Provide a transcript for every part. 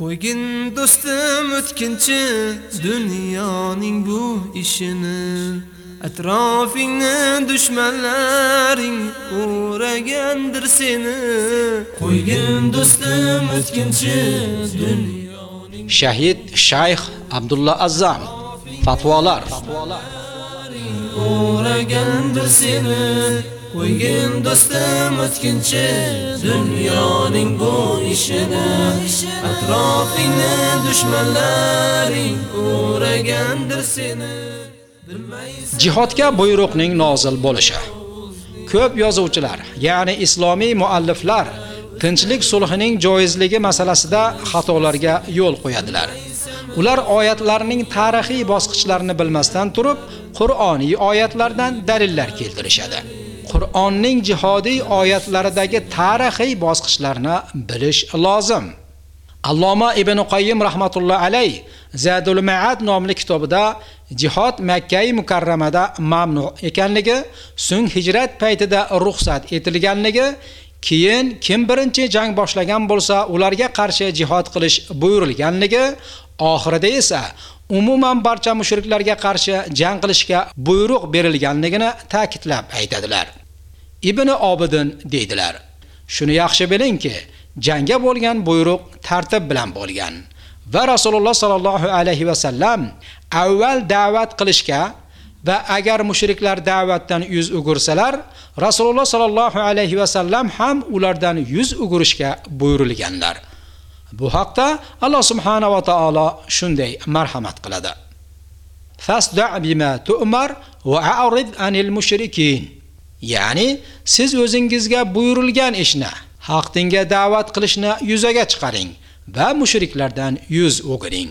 Qo'ygin do'stim o'tkinchi dunyoning bu ishini. Atrofingni dushmanlaring o'ragandir seni. Qo'ygin do'stim o'tkinchi dunyoning Shahid Shayx Abdulla Azzam fatvolar. O'ragandir seni Qo'ygin do'stim o'tkinchi dunyoning bu ishini atrofingni dushmanlaring o'ragandir seni Jihodga buyruqning nozil bo'lishi. Ko'p yozuvchilar, ya'ni islomiy mualliflar tinchlik sulhining joizligi masalasida xatolarga yo'l qo'yadilar. Ular oyatlarning tarixiy bosqichlarini bilmasdan turib, Qur'oniy oyatlardan dalillar keltirishadi. Qur'onning jihodiy oyatlaridagi tarixiy bosqichlarni bilish lozim. Alloma Ibn Qayyim rahmatullohi alayh Zadul Ma'ad nomli kitobida jihod Makka mukarramada mamnu ekanligi, so'ng hijrat paytida ruxsat etilganligi, keyin kim birinchi jang boshlagan bo'lsa, ularga qarshi jihod qilish buyurilganligi, oxirida esa umuman barcha mushriklarga qarshi jang qilishga buyruq berilganligini ta'kidlab aytadilar. Ibn Obidin deydilar. Shuni yaxshi bilingki, jangga bo'lgan buyruq tartib bilan bo'lgan va Rasululloh sallallohu alayhi va sallam avval da'vat qilishga va agar mushriklar da'vatdan yuz o'girsalar, Rasululloh sallallohu alayhi va sallam ham ulardan yuz o'girishga buyurilganlar. Bu haqda Alloh subhanahu va taolo shunday marhamat qiladi. Fasda' bima tu'mar va a'rid anil mushrikin. Ya'ni siz o'zingizga buyurilgan ishni, haq dinga da'vat qilishni yuzaga chiqaring va mushriklardan yuz o'giring.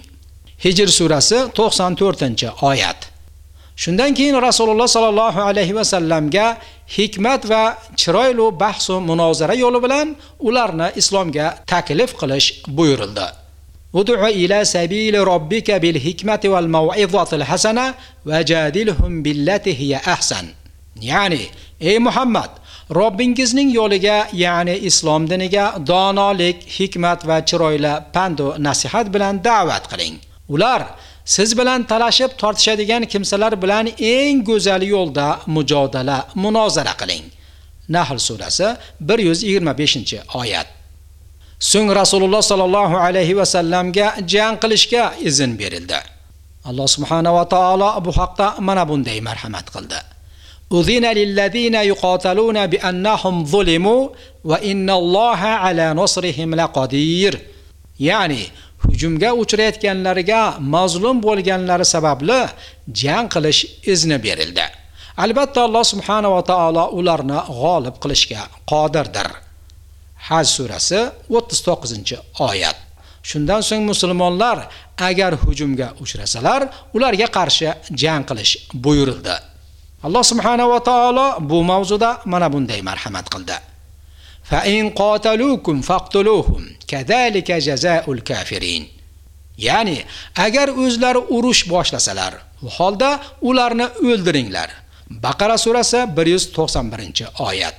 Hijr surasi 94-oyat. Shundan keyin Rasululloh sallallohu alayhi va sallamga hikmat va chiroyli bahs va munozara yo'li bilan ularni islomga taklif qilish buyurildi. Ud'u ila sabili robbika bil hikmati wal maw'izatil hasana wajadilhum billati hiya ahsan. Ya'ni ey Muhammad, Robbingizning yo'liga, ya'ni islom diniga donolik, hikmat va chiroyli pand va nasihat bilan da'vat qiling. Ular siz bilan talashib tortishadigan kimsalar bilan eng go'zal yo'lda mujodala, munozara qiling. Nahl surasi 125-oyat. So'ng Rasululloh sallallohu alayhi va sallamga jang qilishga izn berildi. Alloh subhanahu va taolo bu haqda mana bunday marhamat qildi. Udhina lillazina yuqataluna bi annahum zulimu va innalloha ala nasrihim laqadir. Ya'ni hujumga uchrayotganlariga mazlum bo'lganlari sababli jang qilish izni berildi. Albatta Alloh subhanahu va taolo ularni g'olib qilishga qodirdir. Haj surasi 39-oyat. Shundan so'ng musulmonlar agar hujumga uchrasalar, ularga qarshi jang qilish buyurildi. Alloh subhanahu va taolo bu mavzuda mana bunday marhamat qildi. Fa in qataluukum faqtuluhum kadhalika jazaul kafirin. Ya'ni agar o'zlari urush boshlasalar, bu holda ularni o'ldiringlar. Baqara surasi 191-oyat.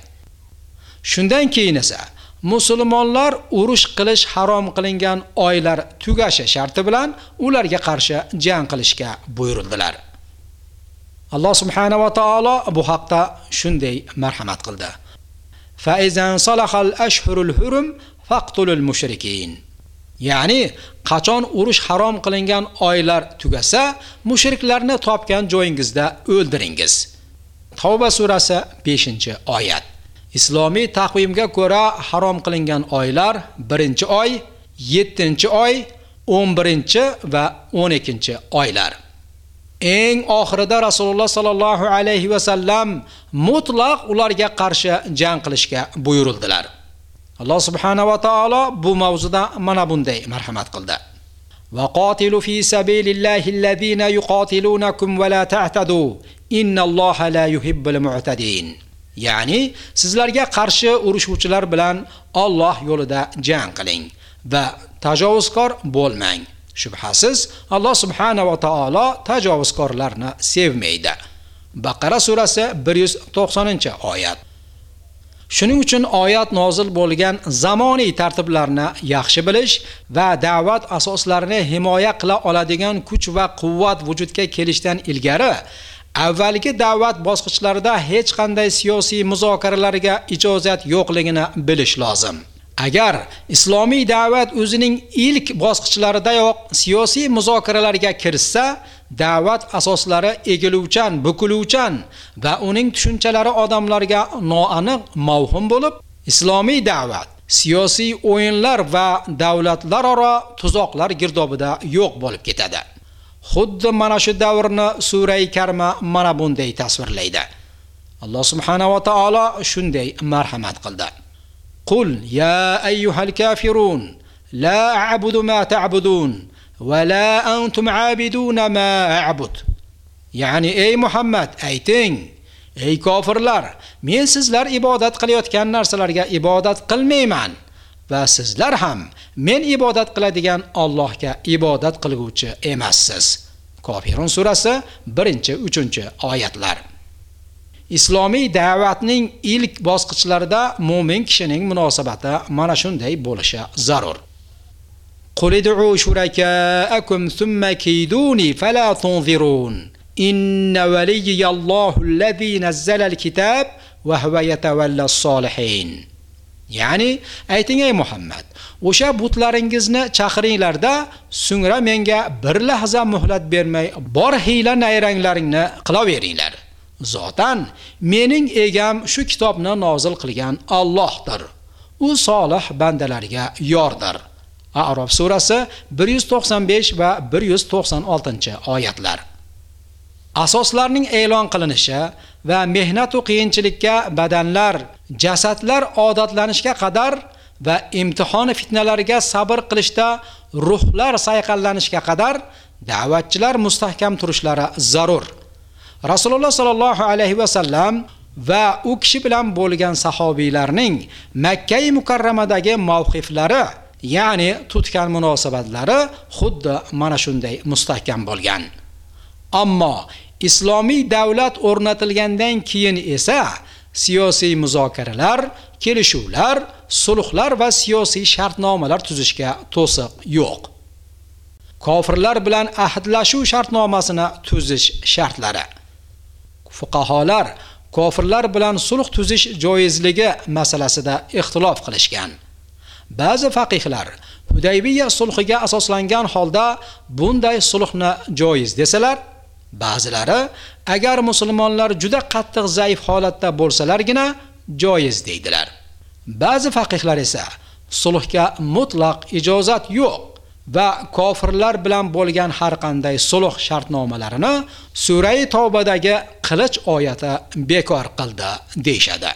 Shundan keyin esa musulmonlar urush qilish harom qilingan oylar tugashi sharti bilan ularga qarshi jang qilishga buyurildilar. Alloh subhanava taolo bu haqda shunday marhamat qildi. Ya'ni qachon urush harom qilingan oylar tugasa, mushriklarni topgan joyingizda o'ldiringiz. Tavba surasi 5-oyat. Islomiy taqvimga ko'ra harom qilingan oylar 1-oy, 7-oy, 11 va 12-oylar. Eng oxirida Rasululloh sallallohu alayhi va sallam mutlaq ularga qarshi jang qilishga buyurildilar. Alloh subhanahu va taolo bu mavzuda mana bunday marhamat qildi. Va qotilu fi sabilillahi allazina yuqatilunakum va la ta'tadu. Innalloha la yuhibbul mu'tadin. Ya'ni sizlarga qarshi urushuvchilar bilan Alloh yo'lida jang qiling va tajovuzkor bo'lmang. Shubhasiz Alloh subhanahu va taolo tajovuzkorlarni sevmaydi. Baqara surasi 190-oyat. Shuning uchun oyat nozil bo'lgan zamoniy tartiblarni yaxshi bilish va da'vat asoslarini himoya qila oladigan kuch va quvvat vujudga kelishdan ilgari avvalgi da'vat bosqichlarida hech qanday siyosiy muzokaralarga ijozat yo'qligini bilish lozim. Agar islomiy da'vat o'zining ilk bosqichlaridayoq siyosiy muzokaralarga kirsa, da'vat asoslari egiluvchan, bukiluvchan va uning tushunchalari odamlarga noaniq mavhum bo'lib, islomiy da'vat siyosiy o'yinlar va davlatlararo tuzoqlar girdobida yo'q bo'lib ketadi. Xuddi mana shu davrni sura-i Karma mana bunday tasvirlaydi. Alloh subhanahu va taolo shunday marhamat qildi. Qul ya ayyuhal kafirun la a'budu ma ta'budun va la antum 'abiduna ma a'bud. Ya'ni ey Muhammad ayting, ey kofirlar, men sizlar ibodat qilayotgan narsalarga ibodat qilmayman. va sizlar ham men ibodat qiladigan Allohga ibodat qilguvchi emassiz. Kofirun surasi 1-3 oyatlar. Islomiy da'vatning ilk bosqichlarida mu'min kishining munosabati mana shunday bo'lishi zarur. qulidu shurakaakum thumma kiduni fala tunzirun. Inna waliyallohu allazi nazzala al-kitab va huwa yatawalla solihin Ya'ni ayting ey Muhammad, o'sha butlaringizni chaqiringlarda, so'ngra menga bir lahza muhlat bermay, bor hiyla nayranglaringni qilaveringlar. Zotan mening egam shu kitobni nozil qilgan Allohdir. U solih bandalarga yordir. A'rof surasi 195 va 196-oyatlar. Asoslarning e'lon qilinishi va mehnat va qiyinchilikka badanlar, jasadlar odatlanishga qadar va imtihon fitnalariga sabr qilishda ruhlar sayqallanishga qadar da'vatchilar mustahkam turishlari zarur. Rasululloh sallallohu alayhi va sallam va u kishi bilan bo'lgan sahobiylarning Makka mukarramadagi mavqiflari, ya'ni tutgan munosabatlari xuddi mana shunday mustahkam bo'lgan. Ammo islomiy davlat o'rnatilgandan keyin esa siyosiy muzokaralar, kelishuvlar, sulhlar va siyosiy shartnomalar tuzishga to'siq yo'q. Kofirlar bilan ahdlashuv shartnomasini tuzish shartlari. Fuqaholar kofirlar bilan sulh tuzish joizligi masalasida ixtilof qilishgan. Ba'zi faqihlar Hudaybiya sulhiga asoslangan holda bunday sulhni joiz desalar, Ba'zilari agar musulmonlar juda qattiq zaif holatda bo'lsalargina joiz deydilar. Ba'zi faqihlar esa sulhga mutlaq ijozat yo'q va kofirlar bilan bo'lgan har qanday sulh shartnomalarini Surai Tavbadagi qilich oyati bekor qildi deyshadi.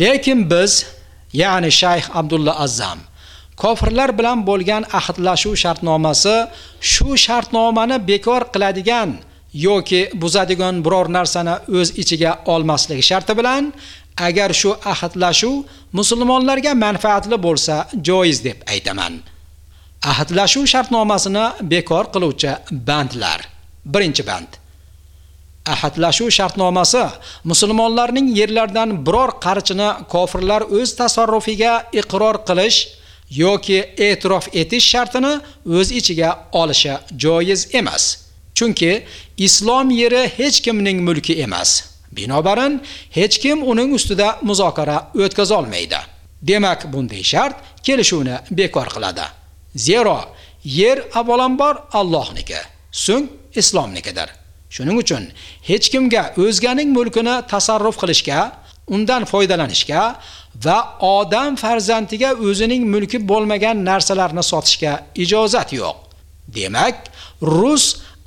Lekin biz, ya'ni Shayx Abdulla Azzam kofirlar bilan bo'lgan ahdlashuv shartnomasi shu shartnomani bekor qiladigan yoki buzadigan biror narsani o'z ichiga olmasligi sharti bilan agar shu ahdlashuv musulmonlarga manfaatli bo'lsa joiz deb aytaman. Ahdlashuv shartnomasini bekor qiluvchi bandlar. Birinchi band. Ahdlashuv shartnomasi musulmonlarning yerlardan biror qarichini kofirlar o'z tasarrufiga iqror qilish yoki e'tirof etish shartini o'z ichiga olishi joiz emas. Chunki islom yeri hech kimning mulki emas. Binobarin hech kim uning ustida muzokara o'tkaza olmaydi. Demak, bunday shart kelishuvni bekor qiladi. Zero yer avvalambor Allohniki, so'ng islomnikidir. Shuning uchun hech kimga o'zganing mulkini tasarruf qilishga, undan foydalanishga va odam farzandiga o'zining mulki bo'lmagan narsalarni sotishga ijozat yo'q. Demak, Rus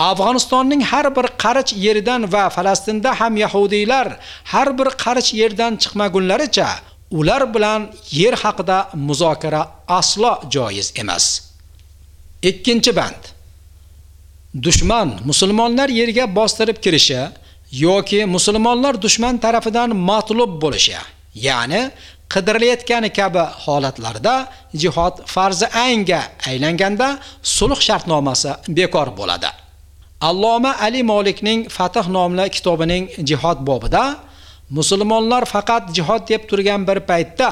Afg'onistonning har bir qarich yeridan va Falastinda ham yahudiylar har bir qarich yerdan chiqmagunlaricha ular bilan yer haqida muzokara aslo joiz emas. Ikkinchi band. Dushman musulmonlar yerga bostirib kirishi yoki musulmonlar dushman tarafidan matlub bo'lishi, ya'ni qidirilayotgani kabi holatlarda jihod farzi aynga aylanganda sulh shartnomasi bekor bo'ladi. Alloma Ali Molikning Fath nomli kitobining jihod bobida musulmonlar faqat jihod deb turgan bir paytda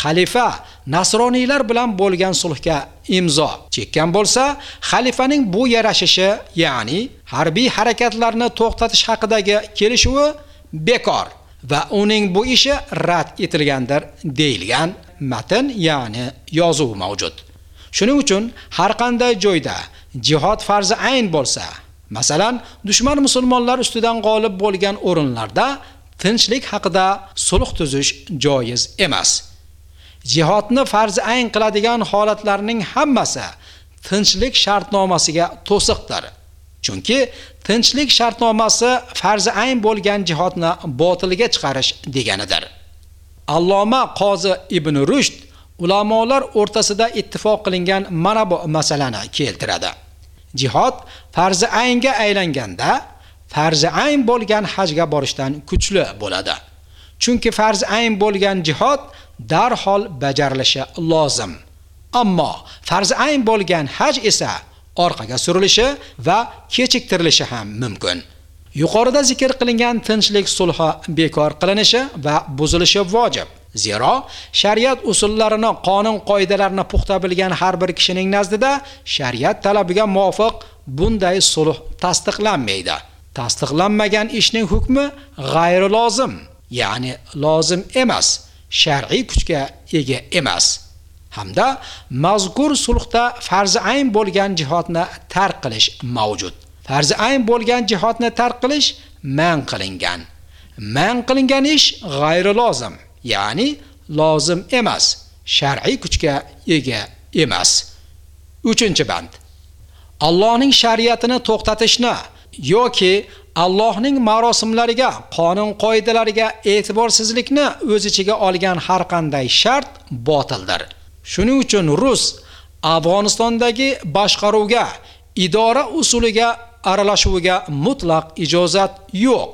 xalifa nasroniylar bilan bo'lgan sulhga imzo chekkan bo'lsa, xalifaning bu yarashishi, ya'ni harbiy harakatlarni to'xtatish haqidagi kelishuvi bekor va uning bu ishi rad etilgandir deyilgan matn, ya'ni yozuv mavjud. Shuning uchun har qanday joyda jihod farzi ayn bo'lsa, masalan, dushman musulmonlar ustidan g'olib bo'lgan o'rinlarda tinchlik haqida sulh tuzish joiz emas. Jihodni farz ayn qiladigan holatlarning hammasi tinchlik shartnomasiga to'siqdir. Chunki tinchlik shartnomasi farz ayn bo'lgan jihodni botilga chiqarish deganidir. Alloma Qozi Ibn Rushd ulamolar o'rtasida ittifoq qilingan mana bu masalani keltiradi. Jihod farzi aynga aylanganda farzi ayn bo'lgan hajga borishdan kuchli bo'ladi. Chunki farzi ayn bo'lgan jihod darhol bajarilishi lozim. Ammo farzi ayn bo'lgan haj esa orqaga surilishi va kechiktirilishi ham mumkin. Yuqorida zikr qilingan tinchlik sulhi bekor qilinishi va buzilishi vojib. Zero shariat usullarini, qonun qoidalarini puxta bilgan har bir kishining nazdida shariat talabiga muvofiq bunday sulh tasdiqlanmaydi. Tasdiqlanmagan ishning hukmi g'ayri lozim, ya'ni lozim emas, shar'iy kuchga ega emas. Hamda mazkur sulhda farzi ayn bo'lgan jihatni tark qilish mavjud. Farzi ayn bo'lgan jihatni tark qilish man qilingan. Man qilingan ish g'ayri lozim. ya'ni lozim emas, shar'iy kuchga ega emas. 3-band. Allohning shariatini to'xtatishni yoki Allohning marosimlariga, qonun qoidalariga e'tiborsizlikni o'z ichiga olgan har qanday shart botildir. Shuning uchun Rus Afg'onistondagi boshqaruvga, idora usuliga aralashuviga mutlaq ijozat yo'q.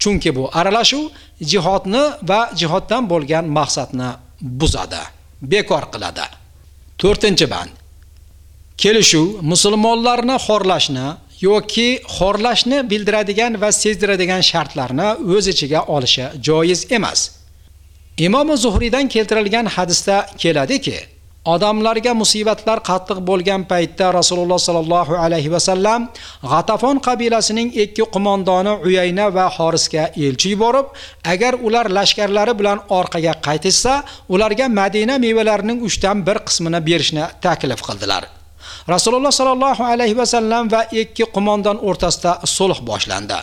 Chunki bu aralashuv jihodni va jihoddan bo'lgan maqsadni buzadi, bekor qiladi. 4-band. Kelishuv musulmonlarni xorlashni yoki xorlashni bildiradigan va sezdiradigan shartlarni o'z ichiga olishi joiz emas. Imom Zuhriydan keltirilgan hadisda keladiki, Odamlarga musibatlar qattiq bo'lgan paytda Rasululloh sallallohu alayhi vasallam G'atafon qabilasining ikki qo'mondoni Uyayna va Xorisga elchi yuborib, agar ular lashkarlari bilan orqaga qaytishsa, ularga Madina mevalarining 3 dan 1 qismini berishni taklif qildilar. Rasululloh sollallohu alayhi vasallam va ikki qo'mondon o'rtasida sulh boshlandi.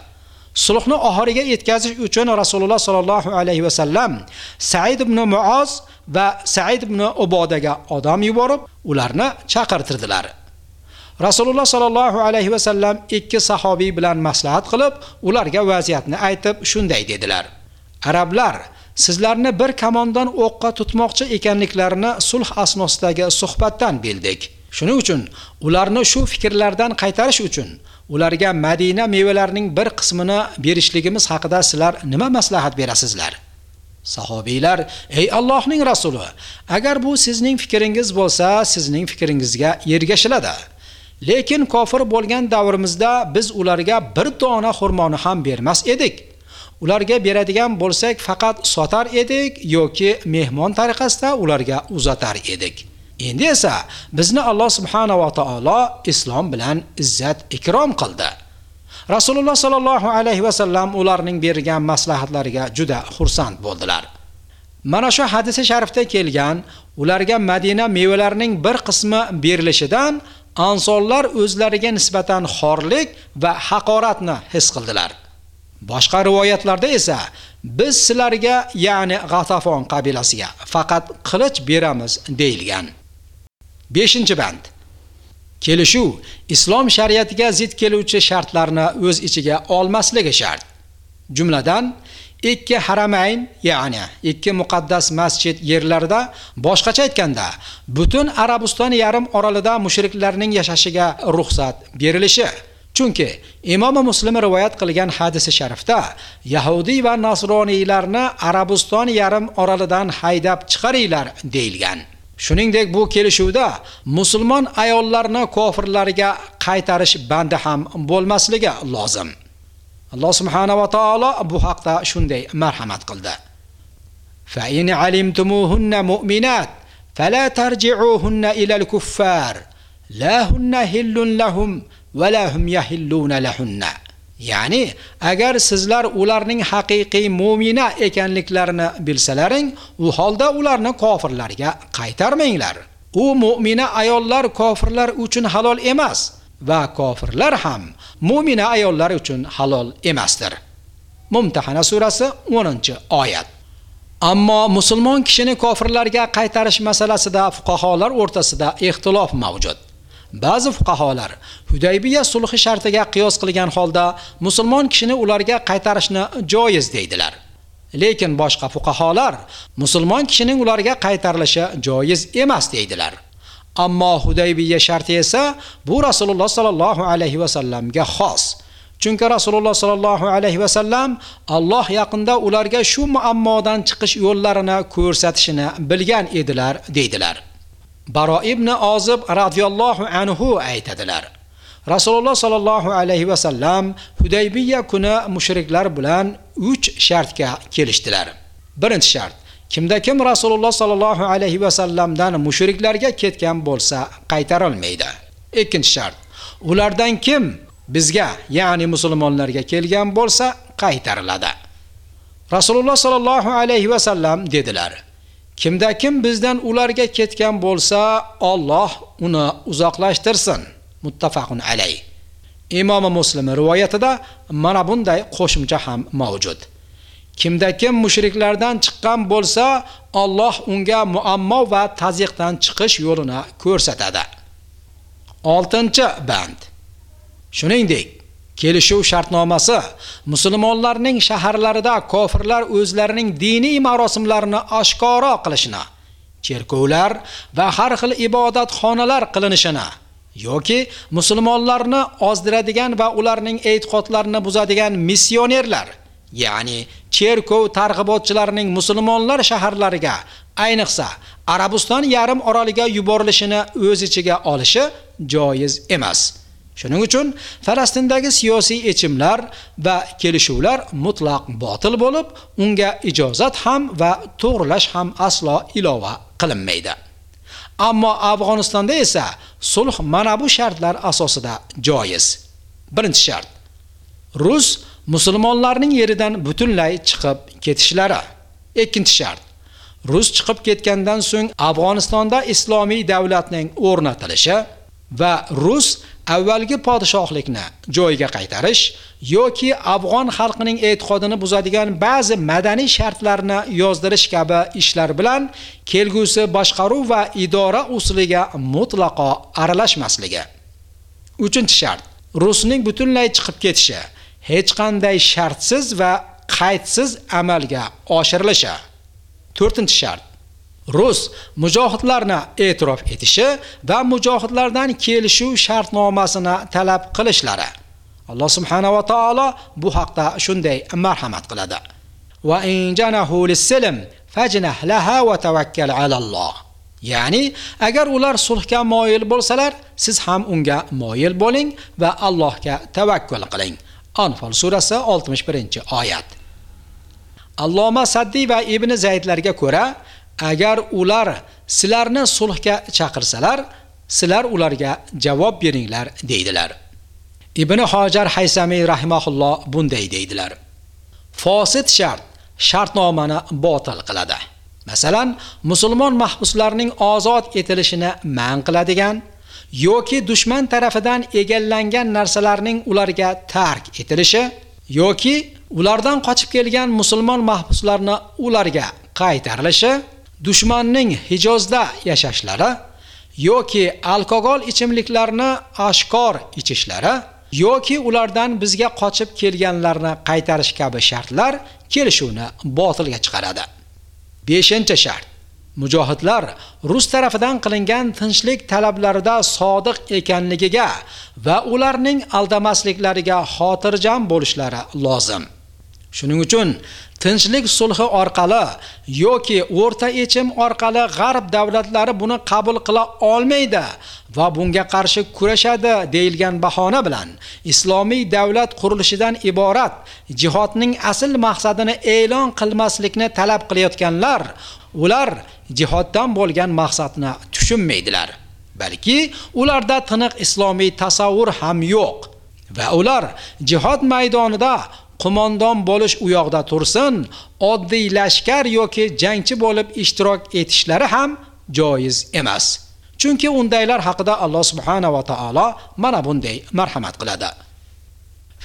Sulhni oxiriga yetkazish uchun Rasululloh sollallohu alayhi vasallam Said ibn Muoz va Said ibn Ubodaga odam yuborib, ularni chaqirtirdilar. Rasululloh sollallohu alayhi vasallam ikki sahobiy bilan maslahat qilib, ularga vaziyatni aytib, shunday dedilar: Arablar sizlarni bir kamondan o'qqa tutmoqchi ekanliklarini sulh asnosidagi suhbatdan bildik. Shuning uchun ularni shu fikrlardan qaytarish uchun ularga Madina mevalarining bir qismini berishligimiz haqida sizlar nima maslahat berasizlar? Sahobiylar, ey Allohning rasuli, agar bu sizning fikringiz bo'lsa, sizning fikringizga ergashiladi. Lekin kofir bo'lgan davrimizda biz ularga bir dona xurmoni ham bermas edik. Ularga beradigan bo'lsak, faqat sotar edik yoki mehmon tariqasida ularga uzatar edik. Endi esa bizni Alloh subhanahu va taolo islom bilan izzat ikrom qildi. Rasululloh sallallohu alayhi va sallam ularning bergan maslahatlariga juda xursand bo'ldilar. Mana shu hadisi sharifda kelgan ularga Madina mevalarining bir qismi berilishidan ansonlar o'zlariga nisbatan xorlik va haqoratni his qildilar. Boshqa rivoyatlarda esa biz sizlarga, ya'ni G'atafon qabilasiga faqat qilich beramiz deyilgan. 5-band. Kelishuv islom shariatiga zid keluvchi shartlarni o'z ichiga olmasligi shart. Jumladan, ikki haramayn, ya'ni ikki muqaddas masjid yerlarida, boshqacha aytganda, butun Arabiston yarim orolida mushriklarning yashashiga ruxsat berilishi. Chunki Imom Muslim rivoyat qilgan hadisi sharifda Yahudi va Nasroniylarni Arabiston yarim oralidan haydab chiqaringlar deyilgan. Shuningdek, bu kelishuvda musulmon ayollarni kofirlarga qaytarish bandi ham bo'lmasligi lozim. alloh subhanahu va taolo bu haqda shunday marhamat qildi fa in alimtumuhunna mu'minat fala tarji'uhunna ila al-kuffar la hunna hillun lahum va la hum yahilluna lahunna ya'ni agar sizlar ularning haqiqiy mu'mina ekanliklarini bilsalaring u holda ularni kofirlarga qaytarmanglar u mu'mina ayollar kofirlar uchun halol emas va kofirlar ham mu'mina ayollar uchun halol emasdir. Mumtahana surasi 10-oyat. Ammo musulmon kishini kofirlarga qaytarish masalasida fuqaholar o'rtasida ixtilof mavjud. Ba'zi fuqaholar Hudaybiya sulhi shartiga qiyos qilgan holda musulmon kishini ularga qaytarishni joiz deydilar. Lekin boshqa fuqaholar musulmon kishining ularga qaytarilishi joiz emas deydilar. Ammo Hudaybiya sharti esa bu Rasululloh sallallohu alayhi va sallamga xos. Chunki Rasululloh sallallohu alayhi va sallam Alloh yaqinda ularga shu muammodan chiqish yo'llarini ko'rsatishini bilgan edilar, deydilar. Baro ibn Ozib radhiyallohu anhu aytadilar. Rasululloh sallallohu alayhi va sallam Hudaybiya kuni mushriklar bilan 3 shartga kelishdilar. Birinchi shart Kimda kim Rasululloh sallallohu alayhi va sallamdan mushriklarga ketgan bo'lsa, qaytarilmaydi. Ikkinchi shart. Ulardan kim bizga, ya'ni musulmonlarga kelgan bo'lsa, qaytariladi. Rasululloh sallallohu alayhi va sallam dedilar: Kimda kim bizdan ularga ketgan bo'lsa, Alloh uni uzoqlashtirsin. Muttafaqun alayh. Imom Muslim rivoyatida mana bunday qo'shimcha ham mavjud. Kimda kim mushriklardan chiqqan bo'lsa, Alloh unga muammo va taziqdan chiqish yo'lini ko'rsatadi. 6-band. Shuningdek, kelishuv shartnomasi musulmonlarning shaharlarida kofirlar o'zlarining diniy marosimlarini oshkoro qilishini, cherkovlar va har xil ibodatxonalar qilinishini yoki musulmonlarni ozdiradigan va ularning e'tiqodlarini buzadigan missionerlar ya'ni cherkov targ'ibotchilarining musulmonlar shaharlariga ayniqsa Arabiston yarim oroliga yuborilishini o'z ichiga olishi joiz emas. Shuning uchun Falastindagi siyosiy yechimlar va kelishuvlar mutlaq botil bo'lib, unga ijozat ham va to'g'rilash ham aslo ilova qilinmaydi. Ammo Afg'onistonda esa sulh mana bu shartlar asosida joiz. Birinchi shart: Rus musulmonlarning yeridan butunlay chiqib ketishlari. Ikkinchi shart: Rus chiqib ketgandan so'ng Afg'onistonda islomiy davlatning o'rnatilishi va Rus avvalgi podshohlikni joyiga qaytarish yoki afg'on xalqining e'tiqodini buzadigan ba'zi madaniy shartlarni yozdirish kabi ishlar bilan kelgusi boshqaruv va idora usuliga mutlaqo aralashmasligi. 3-shart: Rusning butunlay chiqib ketishi hech qanday shartsiz va qaydsiz amalga oshirilishi. 4-shart: Rus mujohidlarni e'tirof etishi va mujohidlardan kelishuv shartnomasini talab qilishlari. Alloh subhanahu va taolo bu haqda shunday marhamat qiladi. Va in fajnah laha va tawakkal alalloh. Ya'ni agar ular sulhga moyil bo'lsalar, siz ham unga moyil bo'ling va Allohga tavakkul qiling. Anfal surasi 61-oyat. Alloma Saddiy va Ibn Zaydlarga ko'ra, agar ular sizlarni sulhga chaqirsalar, sizlar ularga javob beringlar deydilar. Ibn Hojar Haysamiy rahimahulloh bunday deydilar. fosit shart shartnomani botil qiladi. Masalan, musulmon mahbuslarning ozod etilishini man qiladigan yoki dushman tarafidan egallangan narsalarning ularga tark etilishi yoki ulardan qochib kelgan musulmon mahbuslarni ularga qaytarilishi dushmanning Hijozda yashashlari yoki alkogol ichimliklarni oshkor ichishlari yoki ulardan bizga qochib kelganlarni qaytarish kabi shartlar kelishuvni botilga chiqaradi. 5-shart. Mujohidlar Rus tarafidan qilingan tinchlik talablarida sodiq ekanligiga va ularning aldamasliklariga xotirjam bo'lishlari lozim. Shuning uchun tinchlik sulhi orqali yoki o'rta yechim orqali g'arb davlatlari buni qabul qila olmaydi va bunga qarshi kurashadi deyilgan bahona bilan islomiy davlat qurilishidan iborat jihodning asl maqsadini e'lon qilmaslikni talab qilayotganlar ular jihoddan bo'lgan maqsadni tushunmaydilar. Balki ularda tiniq islomiy tasavvur ham yo'q va ular jihod maydonida qo'mondon bo'lish u yoqda tursin oddiy lashkar yoki jangchi bo'lib ishtirok etishlari ham joiz emas chunki undaylar haqida alloh subhanahu va taolo mana bunday marhamat qiladi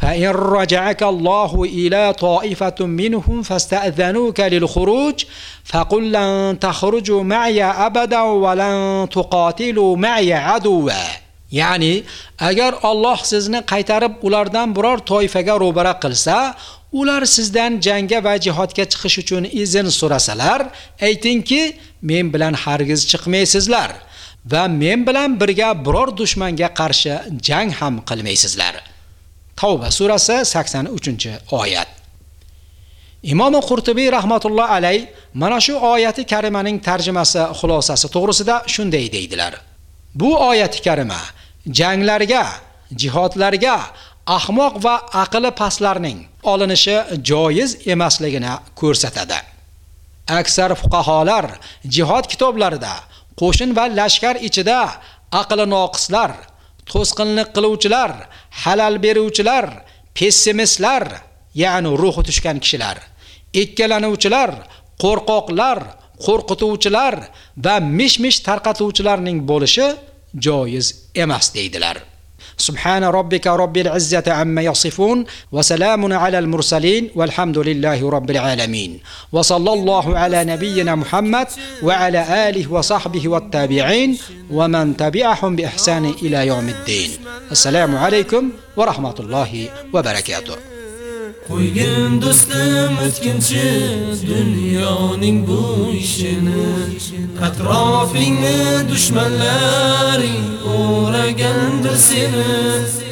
فإن رجعك الله إلى طائفة منهم فاستأذنوك للخروج فقل لن تخرجوا معي أبدا ولن تقاتلوا معي عدوا ya'ni agar Alloh sizni qaytarib ulardan biror toifaga ro'bara qilsa ular sizdan jangga va jihodga chiqish uchun izn so'rasalar aytingki men bilan hargiz chiqmaysizlar va men bilan birga biror dushmanga qarshi jang ham qilmaysizlar Tavba surasi 83-oyat Imom Qurtubiy rahmatulloh alay mana shu oyati karimaning tarjimasi xulosasi to'g'risida shunday deydilar. Bu oyati karima janglarga, jihodlarga ahmoq va aqli pastlarning olinishi joiz emasligini ko'rsatadi. Aksar fuqaholar jihod kitoblarida qo'shin va lashkar ichida aqli noqislar, to'sqinlik qiluvchilar, halal beruvchilar, pessimistlar, ya'ni ruhi tushgan kishilar, ikkalanuvchilar, qo'rqoqlar, qo'rqituvchilar va mish-mish tarqatuvchilarning bo'lishi joiz emas deydilar. سبحان ربك رب العزة عما يصفون وسلام على المرسلين والحمد لله رب العالمين. وصلى الله على نبينا محمد وعلى آله وصحبه والتابعين ومن تبعهم بإحسان إلى يوم الدين. السلام عليكم ورحمة الله وبركاته. Qo'ygin do'stim o'tkinchi dunyoning bu ishini. Atrofingni dushmanlaring o'ragandir seni.